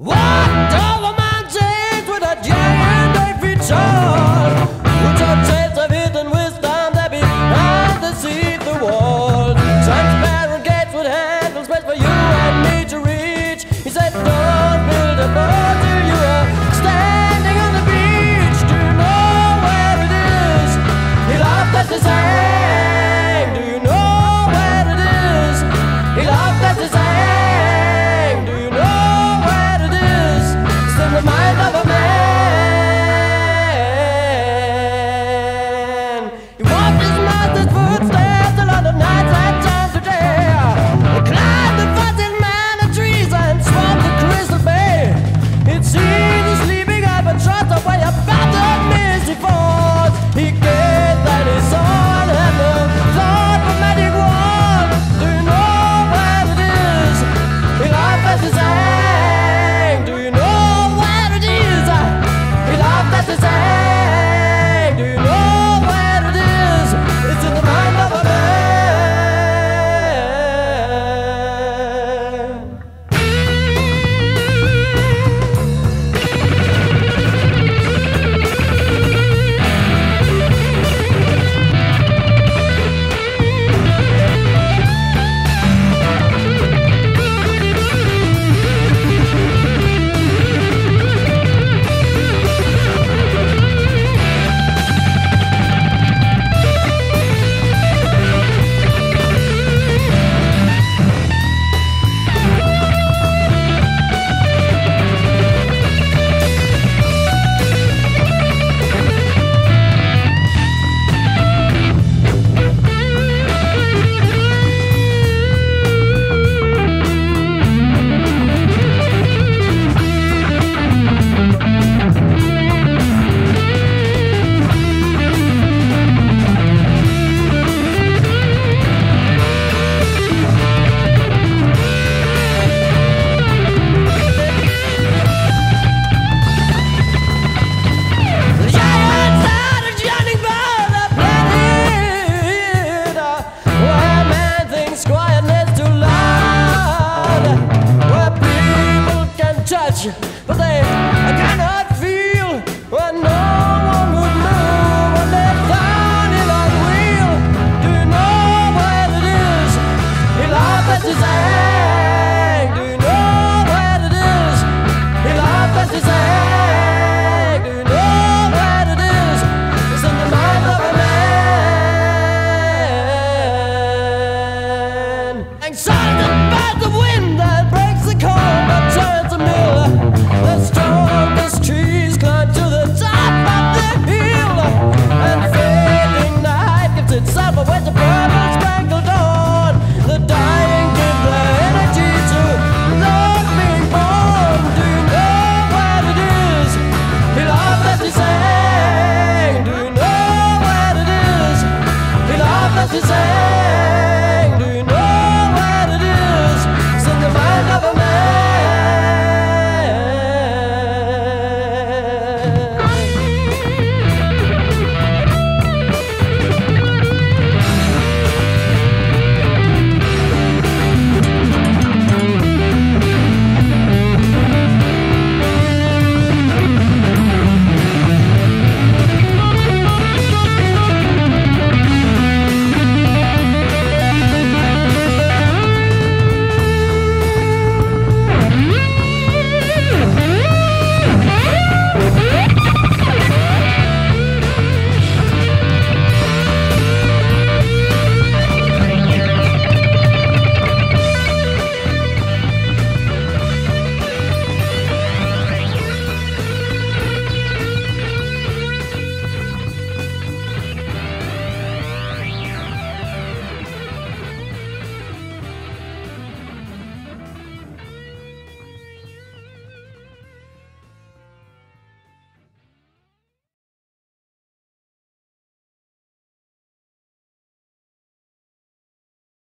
Walked over oh, mountains touch, but they cannot feel when no one would know what they found it unreal. Do you know where it is? In life that is egg. Do you know where it is? In life that is egg. Do you know where it is? It's in the mind of a man. Anxiety. desire.